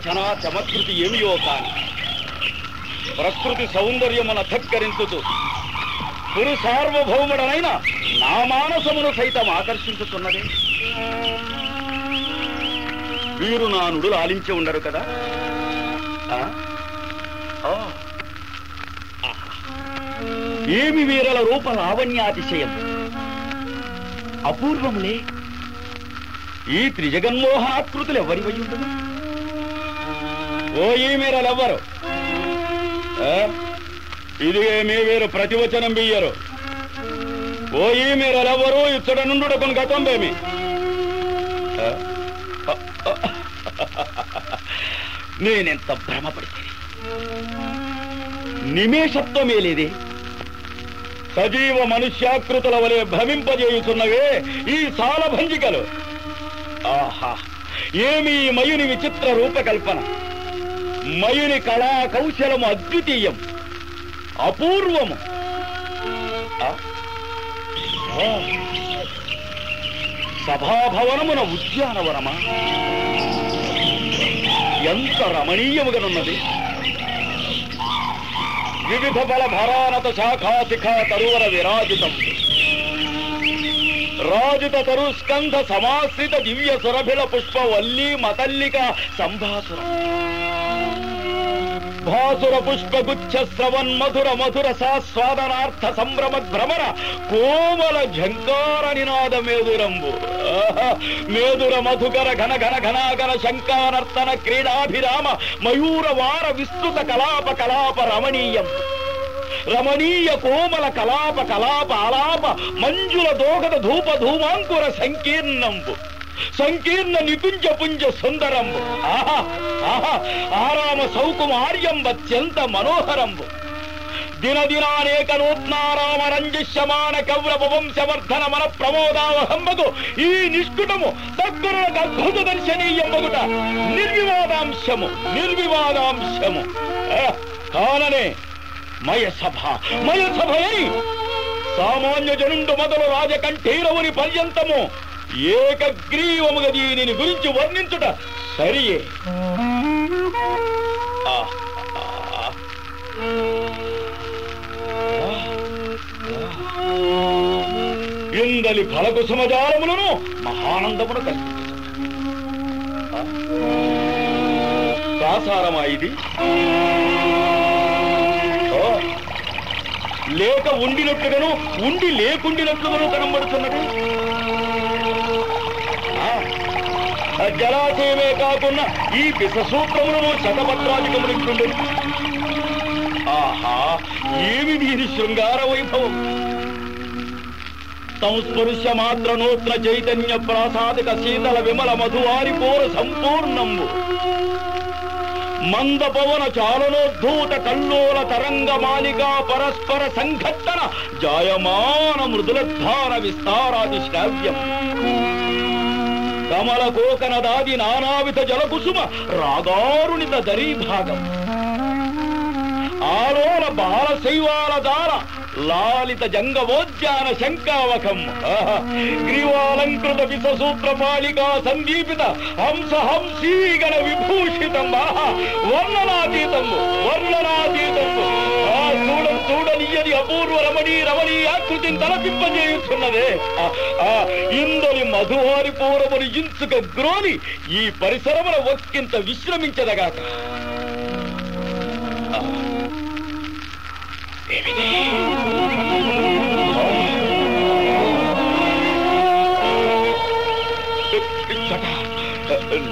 రచనా చమత్కృతి ఏమియో కాని ప్రకృతి సౌందర్యమున ధక్కరించుతూ గురు సార్వభౌముడనైన నా మానసమును సైతం ఆకర్షించుతున్నది. వీరు నా నుడులు ఉండరు కదా? ఏమి వీరల రూప లావణ్యాతిశయం? అపూర్వములే. ఈ త్రిజగన్మోహనాకృతులు ఎవరివై ఉండదు ఓ ఈ మీరలెవ్వరు ఆ? ఇదిగే మీ వీరు ప్రతివచనం బియ్యరు ఓ ఈ మీరలెవ్వరు ఇచ్చట నుండు కొన్ని గతం బేమి నేనెంత భ్రమపడితే? నిమేషత్వం లేదే. సజీవ మనుష్యాకృతుల వలె భ్రమింపజేయుచున్నవే ఈ సాలభంజికలు. ఆహా ఏమి మయుని విచిత్ర రూపకల్పన. మయుని కళా కౌశలము అద్వితీయం అపూర్వము. సభాభవనమున ఉద్యానవనమా? ఎంత రమణీయముగానున్నది. వివిధ బల భరానత శాఖాశిఖా తరువర విరాజితం. రాజిత తరు స్కంధ సమాశ్రిత దివ్య సురభిల పుష్పవల్లి మతల్లిక సంభాసురం. భాసుర పుష్ప గుచ్ఛ శ్రవన్ మధుర మధుర సాస్వాదనార్థ సంభ్రమ భ్రమర కోమల ఝంకార నినాద మేదురంబు ఆహా! మేదుర మధుకర ఘన ఘన ఘనాగన శంకానర్తన క్రీడాభిరామ మయూర వార విస్తృత కలాప కలాప రమణీయం రమణీయ కోమల కలాప కలాప అలాప మంజుల దోగద ధూప ధూమాంకుర సంకీర్ణంబు సంకీర్ణ నిపుంజ పుంజ సుందరంబు. ఆహా ఆహా ఆరామ సౌకుమార్యం అత్యంత మనోహరంబు. దినదినానేక నూత్నారామ రంజిష్యమాన కౌరవ వంశవర్ధన మన ప్రమోదావహంబగు ఈ నిష్కుటము సద్గురులకు అద్భుత దర్శనీయంబగుట నిర్వివాదాంశము నిర్వివాదాంశము. కాననే మయ సభ మయ సభయై సామాన్య జనుండు మొదలు రాజకంఠీరవుని పర్యంతము ఏకగ్రీవముగా దీనిని గురించి వర్ణించుట సరియే. ఇందలి ఫలకు సమజాలములను మహానందమును సాసారమా ఇది? లేక ఉండినట్లుగాను ఉండి లేకుండినట్లుగాను కనబడుతున్నది జలాశయమే కాకుండా ఈ పిససూత్రములను శతపత్రాధికమునిస్తుండే ఆహా ఏమి వీరి శృంగార వైభవం? సంస్పృశ మాత్ర నూత్న చైతన్య ప్రాసాదిక శీతల విమల మధువారి పోర సంపూర్ణంబు. మంద పవన చాలనోద్ధూత కల్లోల తరంగ మాలికా పరస్పర సంఘట్టన జాయమాన మృదులద్ధార విస్తారాది శ్రావ్యం. ಕಮಲ ಕೋಕನದಾದಿ ನಾನಾವಿಧ ಜಲಕುಸುಮ, ರಾಗಾರುಣಿತ ದರಿ ಭಾಗಂ. ಆಲೋಲ ಬಾಲ ಶೈವಾಲ ದಾರ, ಲಾಲಿತ ಜಂಗವೋಜ್ಜಾನ ಶಂಕಾವಕಂ. ಗ್ರೀವಾಲಂಕೃತ ವಿಸಸೂತ್ರ ಪಾಲಿಕಾ ಸಂದೀಪಿತ, ಹಂಸ ಹಂಸೀಗಣ ವಿಭೂಷಿತಂ. ವರ್ಣನಾತೀತಂ ವರ್ಣನಾತೀತಂ. చూడనియని అపూర్వ రమణీ రమణి ఆకృతిని తలపింపజేయుచున్నదే ఆ, ఆ, ఇందలి మధువారి పూరముని ఇంచుక గ్రోని ఈ పరిసరమున ఒక్కింత విశ్రమించదగాక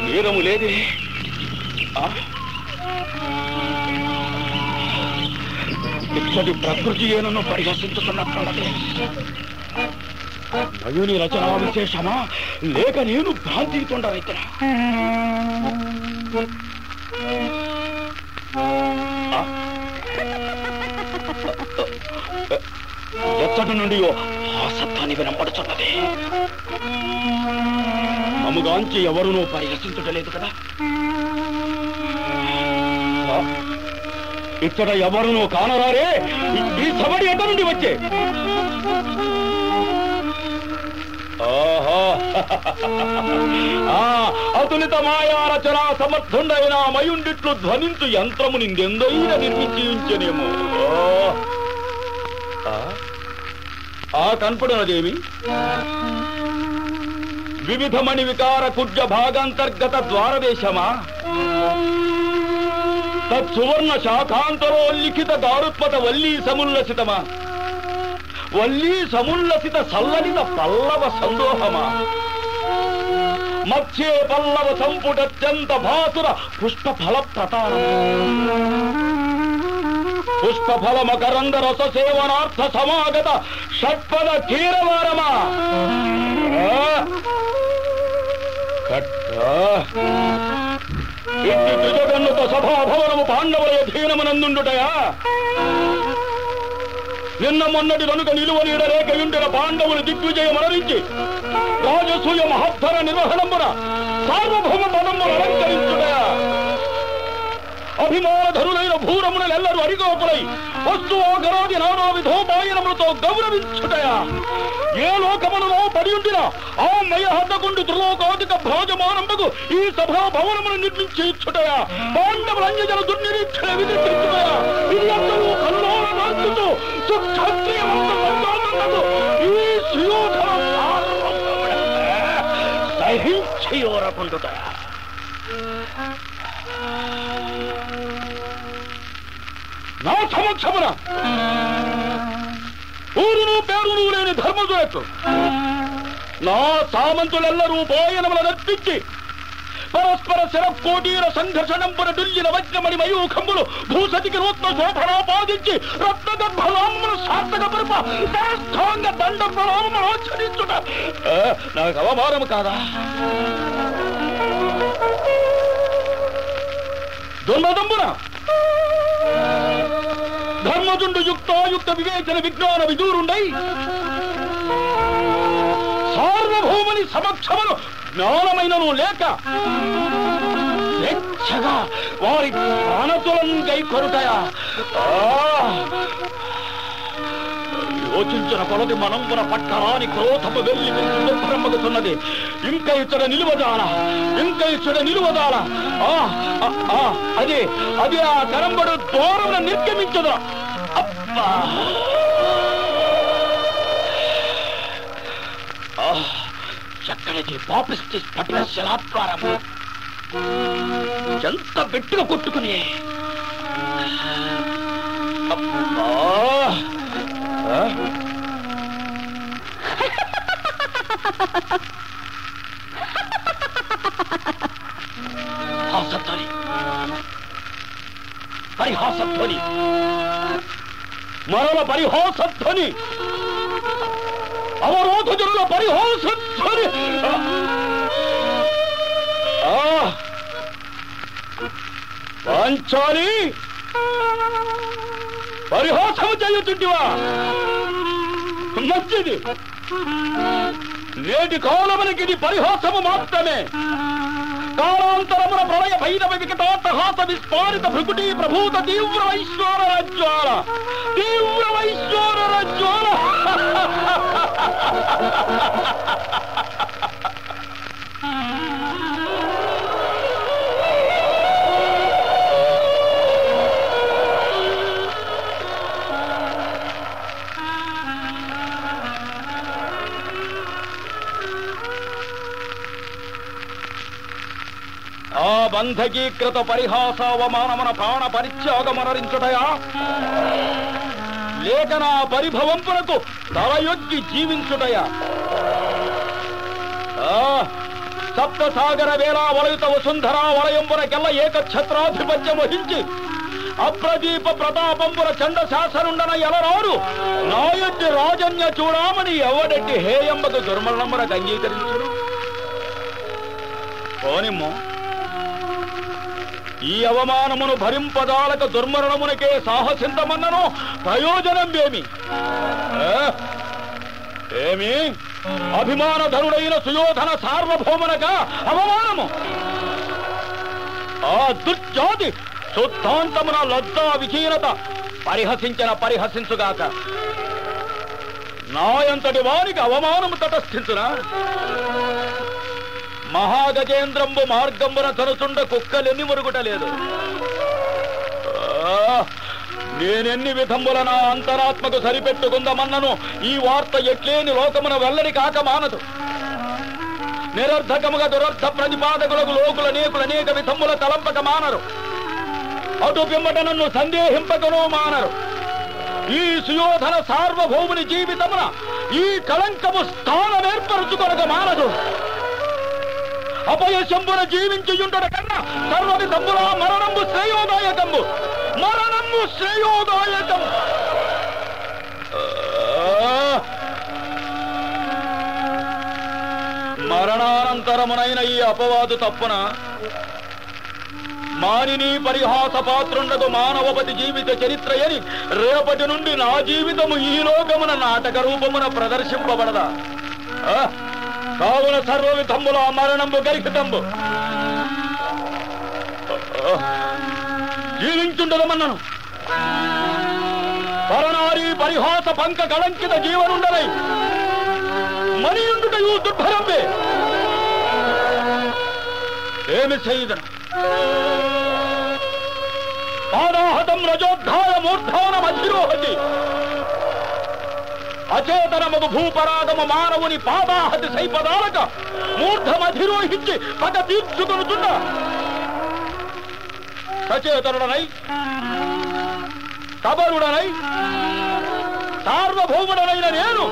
నేరము లేదే ఆ? ఇచ్చటి ప్రకృతి ఏనను పరిహసించుతున్నట్లున్నది నయుని రచన విశేషమా లేక నేను భ్రాంతి తొండరైతున్నా ఆ? ఎచ్చటి నుండి ఆ సత్తాన్ని వినపడుతున్నది మముగాంచి ఎవరునూ పరిహసించటలేదు కదా? ఇక్కడ ఎవరునూ కానరారే? ఈ- సబడి ఎట నుండి వచ్చే? ఓహో ఆ అతులిత మాయారచన సమర్థుండైన మయుండిట్లు ధ్వనించు యంత్రము నిందెందైన నిర్మించి ఉంచెనేమో ఆ? కనపడినదేమి వివిధమణి వికార కుర్జ భాగాంతర్గత ద్వారదేశమా? తత్సువర్ణ శాఖాంతరో లిఖిత దారుత్పత వల్లీ సముల్లసితమా వల్లీ సముల్లసిత సల్లనిత పల్లవ సందోహమా. మధ్యే పల్లవ సంపుటత్యంత భాసుర పుష్ప ఫల పుష్ప ఫల మకరంద రస సేవనార్థ సమాగత షట్పద కీరవారమా ఆ? కట్ట. ఇంటి త్రిజగన్నుత సభాభవనము పాండవుల అధీనమునందుండుటయా నిన్న మొన్నటి కనుక నిలువ నీడలేక ఉండిన పాండవులు దిగ్విజయం అనరించి రాజసూయ మహత్తర నిర్వహణమున సార్వభౌమ పదమును అలంకరించుటయా? అభిమానధరులైన భూరమునెల్లరూ అరిగోపులై వస్తు ఆగరాది నానా విధోపాయనములతో గౌరవించుటయా? ఏ లోకములలో పడి ఉండినా ఆ మయ హద్దకుండి త్రిలోకాధిక భ్రాజమానంబకు ఈ సభా భవనమును నిర్మించి ఇచ్చుటయా? పాండవుల అన్యజన దుర్నిరీక్షణ విధించుటయా? ఇది అందరూ కల్లోల నాస్తుతూ సుక్షత్రియవంత ఈ సుయోధన సార్వభౌముడె సహించియోరకుండుటయా? నా సమక్షమున ఊరును పేరును లేని ధర్మజులకు నా సామంతులెల్లరూ పోయనముల నర్పించి పరస్పర శరకోటీర సంఘర్షణంపున దుల్లిన వజ్రమణి మయూఖంబులు భూసతికి నూత్న శోభనాపాదించి రత్నగర్భలామును సార్థక పరుప తరస్థాంగ దండ ప్రలామను ఆచరించుట నాకు అవమానము కాదా? దుర్మదంబున. ధర్మజుండు యుక్తాయుక్త వివేచన విజ్ఞాన విదూరుండై సార్వభౌముని సమక్షమును జ్ఞానమైనను లేక వారి ప్రాణతులం గై కొరుటయా యోచించిన కొలది మనంబున పట్టరాని క్రోధము వెళ్ళి దుర్భ్రమగుతున్నది ఇంకా ఇచ్చడ నిలువదాల ఇంకా ఇచ్చడ నిలువదాల ఆ, అదే అది ఆ కరంబడు దూరం నిర్గమించదు. అబ్బా! ఆ, చక్కనిది పాపిస్తే పట్ల శిలాద్వారము ఎంత గట్టిగా కొట్టుకుని. అబ్బా! हौसत ध्वनि बड़ी हौसत ध्वनि मरण बड़ी हौसत ध्वनि अवरोध जुड़ना बड़ी हौसत ध्वनि पंचाली పరిహాసము చేయుచుంటివా మంచిది నేటి కాలమునికి ఇది పరిహాసము మాత్రమే. కాలాంతరమున ప్రళయ భైరవ వికటాట్టహాస విస్ఫారిత భృకుటి ప్రభూత తీవ్ర వైశ్వర రజ్వాల. తీవ్ర వైశ్వర రజ్వాల. ఆ పరిహాసావమానమన పరిహాసావమానమున ప్రాణ పరిత్యాగమనరించుటయా? లేక నా పరిభవంపునకు తలయొగ్గి జీవించుటయా? ఆ, సప్త సాగర వేళ వలయుత వసుంధరా వలయంబునకెల్ల ఏకఛత్రాధిపత్యం వహించి అప్రదీప ప్రతాపంబున చండ శాసనుండన ఎలరారు నాయొడ్డి రాజన్య చూడామని ఎవడెట్టి హేయంబకు దుర్మరణమునకు అంగీకరించును? పోనిమ్మో ఈ అవమానమును భరింపదాలక దుర్మరణమునకే సాహసింతమన్నను ప్రయోజనం ఏమి? ఆ? అభిమానధరుడైన సుయోధన సార్వభౌమునక అవమానము? ఆ దుర్జాతి శుద్ధాంతమున లజ్జా విహీనత పరిహసించిన పరిహసించుగాక. నా వారికి అవమానము తటస్థించునా? మహాగజేంద్రంబు మార్గంబున తనుచుండ కుక్కలెన్ని మురుగుటలేదు. ఆ, నేనెన్ని విధంబుల నా అంతరాత్మకు సరిపెట్టుకుందమన్నను ఈ వార్త ఎట్లేని లోకమున వెల్లడి కాక మానదు. నిరర్ధకముగా దురర్థ ప్రతిపాదకులకు లోకుల నేకుల అనేక విధముల తలంపక మానరు. అటు పిమ్మట నన్ను సందేహింపకను మానరు. ఈ సుయోధన సార్వభౌముని జీవితమున ఈ కళంకము స్థానం ఏర్పరచుకొనక మానదు. అపయశంబున జీవించుచుండట కన్నా సర్వది తమ్ముల మరణంబు శ్రేయోదాయకము మరణము శ్రేయోదాయకం. మరణానంతరమునైన ఈ అపవాదు తప్పున మానిని పరిహాస పాత్రుండదు మానవపతి జీవిత చరిత్ర అని రేపటి నుండి నా జీవితము ఈ లోకమున నాటక రూపమున ప్రదర్శింపబడదా? ఆ, కావున సర్వ విధంబుల మరణంబు గరిహితంబు ఆ, జీవించుండదమన్నను. పరనారి పరిహాస పంక కళంకిత జీవనుండనై మనియుండుటయు దుర్భరంబే. ఏమి చేయదను? పాదాహతం రజోద్ధాయ మూర్ధాన మధ్యరోహతి అచేతనముగు భూపరాగము మానవుని పాదాహతి సైపదాలక మూర్ధమధిరోహించి పగ తీర్చుకొనుచున్న సచేతనుడనై కబరుడనై సార్వభౌముడనైన నేను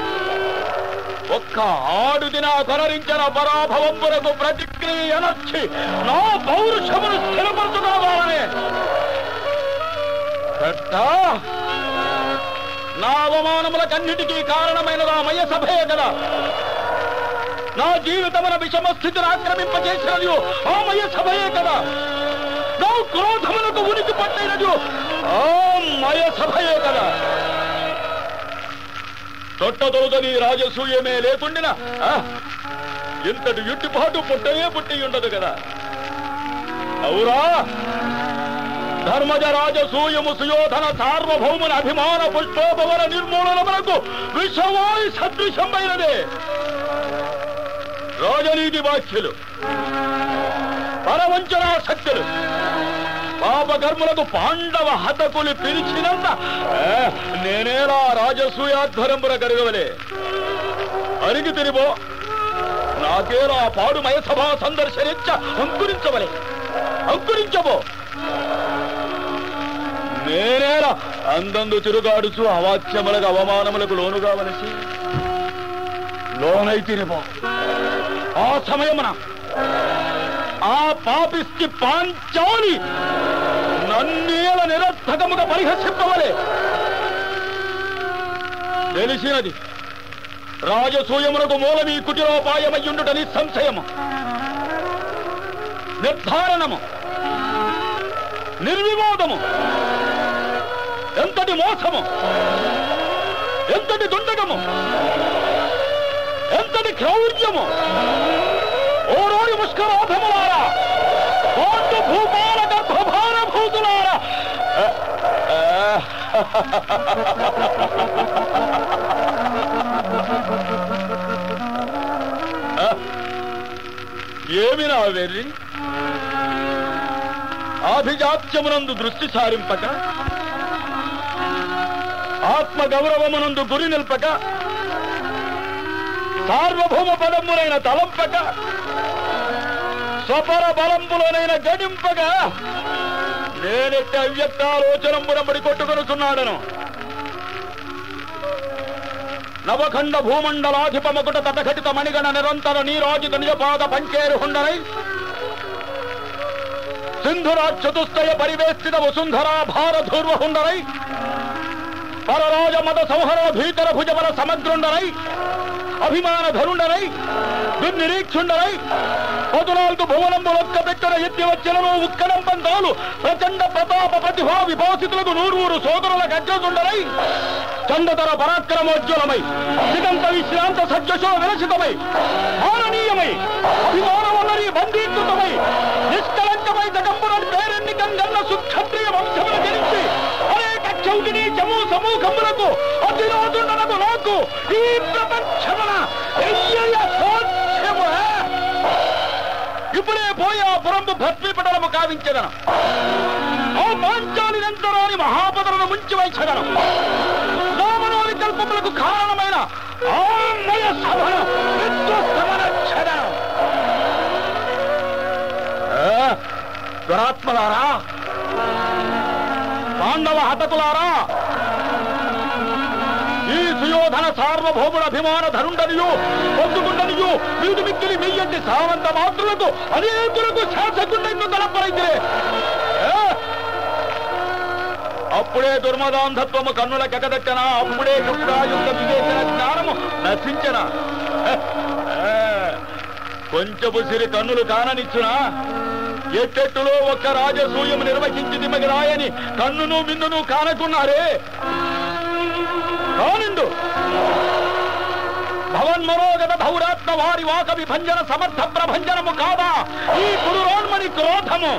ఒక్క ఆడు దిన కొనరించిన పరాభవంపులకు ప్రతిక్రియ అనర్చి నా పౌరుషమును స్థిరపరచుకోవాలనే కట్టా నా అవమానములకన్నిటికీ కారణమైనదా మయ సభయే కదా నా జీవితమున విషమ స్థితిని ఆక్రమింపజేసినది ఆ మయ సభయే కదా నా క్రోధములకు ఉనికి పట్టైనది ఆ మయ సభయే కదా తొట్టదొరదని రాజసూయమే లేకుండిన ఆ, ఇంతటి యుట్టిపాటు పుట్టయే పుట్టి ఉండదు కదా. అవురా? ధర్మజ రాజసూయము సుయోధన సార్వభౌముల అభిమాన పుష్పోపవన నిర్మూలనములకు విషవాయు సదృశమైనదే రాజనీతి బాధ్యులు పరవంచనా శక్తులు పాపకర్ములకు పాండవ హతకులు పిలిచినంత ఏ, నేనేలా రాజసూయాధ్వరంపుర కరగవలే? అరిగి తిరిగో నాకేలా పాడుమయ సభా సందర్శనిచ్చ అంకురించవలే? అంకురించబో! నేనేరా అందందు తిరుగాడుచు అవాచ్యములకు అవమానములకు లోను కావలసి లోనై తిరిగో ఆ సమయమున ఆ పాపిస్తి పాంచాలి నన్నేల నిరర్థకముగా పరిహసింపవలే. తెలిసినది. రాజసూయమునకు మూలమీ కుటిలోపాయమయ్యుండుట నిస్సంశయము నిర్ధారణము. నిర్వివాదము. ఎంతటి మోసము ఎంతటి దుండగము ఎంతటి క్రౌర్యము ఓరోరి ముష్కరాధములారా కోట్టు భూపాల గర్భభార భూతులారా ఏమి నా వెర్రి ఆభిజాత్యమునందు దృష్టి సారింపక ఆత్మ గౌరవమునందు గురి నిల్పక సార్వభౌమ పదములైన తలంపక స్వపర బలంబులనైన గడింపగా నేనెట్టి అవ్యక్తాలోచనంబునబడి కొట్టుకొనుచున్నాడను. నవఖండ భూమండలాధిపమకుట తటఘటిత మణిగణ నిరంతర నీరాజిత నిజపాద పంచేరు హుండనై సింధురా చతుస్తయ పరివేష్టిత వసుంధరా భారధూర్వ హుండనై పరరాజ మత సంహరణ భీకర భుజబల సమగ్రుండనై అభిమాన ధరుండనై దుర్నిరీక్షుండనై పదునాలుగు భువనంబులొక్క పెట్టిన ఎత్తి వచ్చినను ఉక్కడం ప్రచండ ప్రతాప ప్రతిభా విభాసితులకు నూరువురు సోదరుల గజ్జుండనై చందతర పరాక్రమోజ్వలమై దిగంత విశ్రాంత సజ్జశో విరచితమై మాననీయమై అభిమానవన్నరి బంధీకృతమై నిష్కలంకమై జగంబురన్ పేరెన్నికం గన్న సుక్షత్రియ వంశముల చము గమ్మునకు అతిరోధుండనకు నాకు ఈ ప్రపంచమున ఎయ్యయ్య ఇప్పుడే పోయి ఆ పురంబు భస్మీపటలము కావించదను ఓ పాంచాలి నంతరాని మహాపదలను ముంచి వైచదను నామనో వికల్పములకు కారణమైన ఆమయ సభను విధ్వస్తమనచ్చదను ఆ, దురాత్మలారా? పాండవ హతకులారా? ఈ సుయోధన సార్వభౌముల అభిమాన ధరుండనియు పొందుకుండనియు వీడు మిక్కిలి వెయ్యంటి సావంత మాత్రులకు అనేకులకు శాసకుండెందు తలపరైతే అప్పుడే దుర్మదాంధత్వము కన్నుల కెకదట్టన అప్పుడే యుక్తాయుక్త వివేచన జ్ఞానము నశించన? కొంచెపు సిరి కన్నులు కాననిచ్చునా? ఎట్టెట్టులో ఒక్క రాజసూయము నిర్వహించి దిమగిరాయని కన్నును మిన్నును కానకున్నారే. కానిండు భవన్మనోగత ధౌరాత్మ వారి వాక విభంజన సమర్థ ప్రభంజనము కాదా? ఈ పురురోన్మని క్రోధము.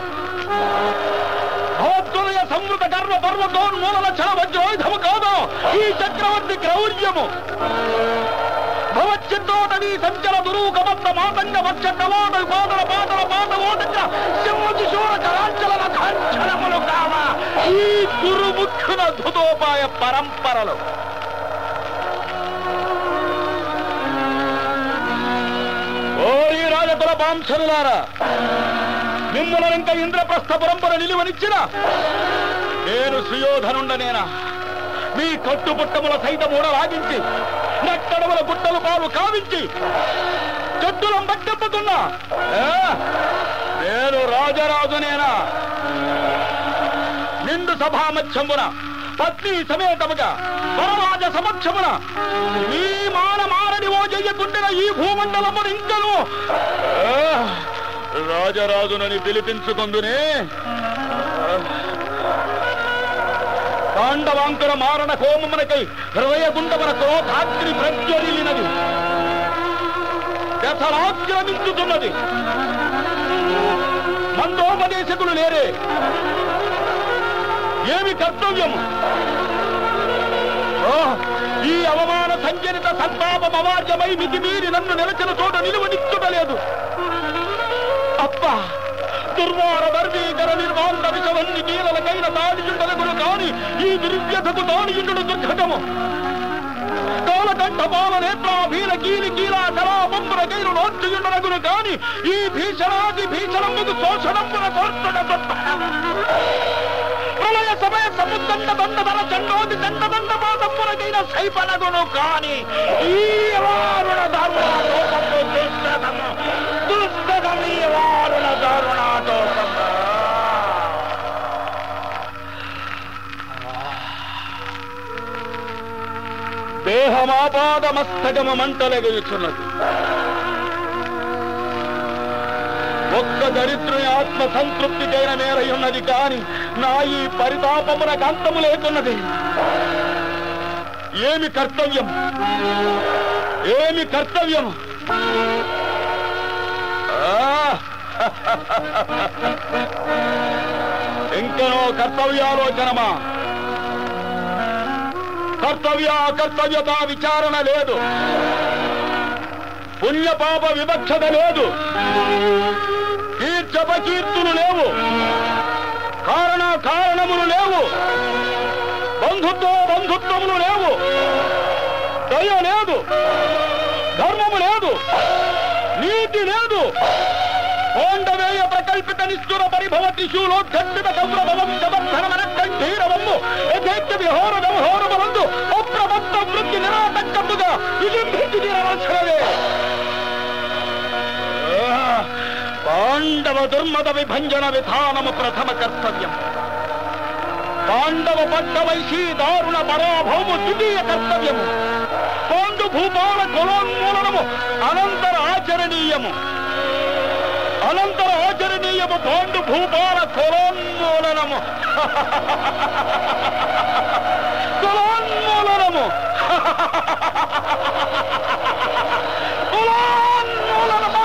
భవద్గుణయ సంవృత కర్మ పర్వతోన్మూలన చల వజ్రోయుధము కాదా? ఈ చక్రవర్తి క్రౌర్యము. భవచ్చిత్తోటవీ సంచల దురూకబద్ధ మాతంగ వక్ష కవాద పాదల పాదల పాద ఓటక సింహశూర కరాంచలన కావా? ఈ గురుముఖున ధృతోపాయ పరంపరలు. బాంసరులారా మిమ్మల్ని ఇంకా ఇంద్రప్రస్థ పరంపర నిలువనిచ్చిన నేను సుయోధనుండనేనా? మీ కట్టుబుట్టముల సైతం ఊడలాగించి నట్టడముల గుట్టలు పాలు కావించి చెట్టులం పట్టెప్పుతున్నా నేను రాజరాజునేనా? నిండు సభామధ్యమున పత్ని సమేతముగా పరరాజ సమక్షమున మీ మాన ఈ భూమండలమును ఇంకను ఆ, రాజరాజునని పిలిపించుకుందునే. పాండవాంకుర మారణ కోమమునకై హృదయగుండమున క్రోధాగ్ని ప్రజ్వలినది దశరాక్రమించుతున్నది మందోపదేశకులు లేరే. ఏమి కర్తవ్యము? ఆ, ఈ సంజనిత సంతాపం అవార్యమై మితిమీరి నన్ను నిలచిన చోట నిలువనిచ్చుటలేదు. అప్ప దుర్వార వర్గీకర నిర్మాణ విషవన్ని కీలలకైన తాడియుండలగులు కాని ఈ దుర్వ్యతకు తాడియుండు దుర్ఘటము. కాలకంఠ బాల నేత్రాభీల కీలి కీలా కళాపంపుల కైలు నోర్చుయుండలగులు కాని ఈ భీషణాది భీషణముకు శోషణమున కోర్చుడ ప్రళయ సమయ సముద్దండ దండధర చండోది చండదండ పాదములకైన సైపనగును కాని ఈ వారుణ దారుణాటోపము దుష్టతము దుష్టతము ఈ వారుణ దారుణాటోపము దేహమాపాదమస్తకము మంటలెగుచున్నది దరిద్రుని ఆత్మ సంతృప్తికైన మేరై ఉన్నది కాని నా ఈ పరితాపమునకు అంతము లేకున్నది. ఏమి కర్తవ్యం? ఏమి కర్తవ్యం ఇంకనో కర్తవ్యాలోచనమా? కర్తవ్య అకర్తవ్యత విచారణ లేదు. పుణ్యపాప వివక్షత లేదు. జపకీర్తులు లేవు. కారణ కారణములు లేవు. బంధుత్వ బంధుత్వములు లేవు. దయ లేదు. ధర్మము లేదు. నీతి లేదు. కోండవేయ ప్రకల్పిత నిష్ఠుర పరిభవ త్రిశూలోద్ఘట్టిత కౌరభవం జబద్ధనమన కంఠీరవము యథేచ్ఛ విహోర వ్యవహోరములందు అప్రమత్త వృత్తి నిరాటంకముగా విజృంభించి తీరవలసినవే ಪಾಂಡವ ದುರ್ಮದ ವಿಭಂಜನ ವಿಧಾನಮ ಪ್ರಥಮ ಕರ್ತವ್ಯ ಪಾಂಡವ ಪಟ್ಟ ವೈಶಿ ದಾರುಣ ಪರಾಭವಮು ದ್ವಿತೀಯ ಕರ್ತವ್ಯము పాండు భూపాల కులోన్మూలనము అనంతర ఆచరణీయము అనంతర ఆచరణీయము పాండు భూపాల కులోన్మూలనము కులోన్మూలనము కులోన్మూలనము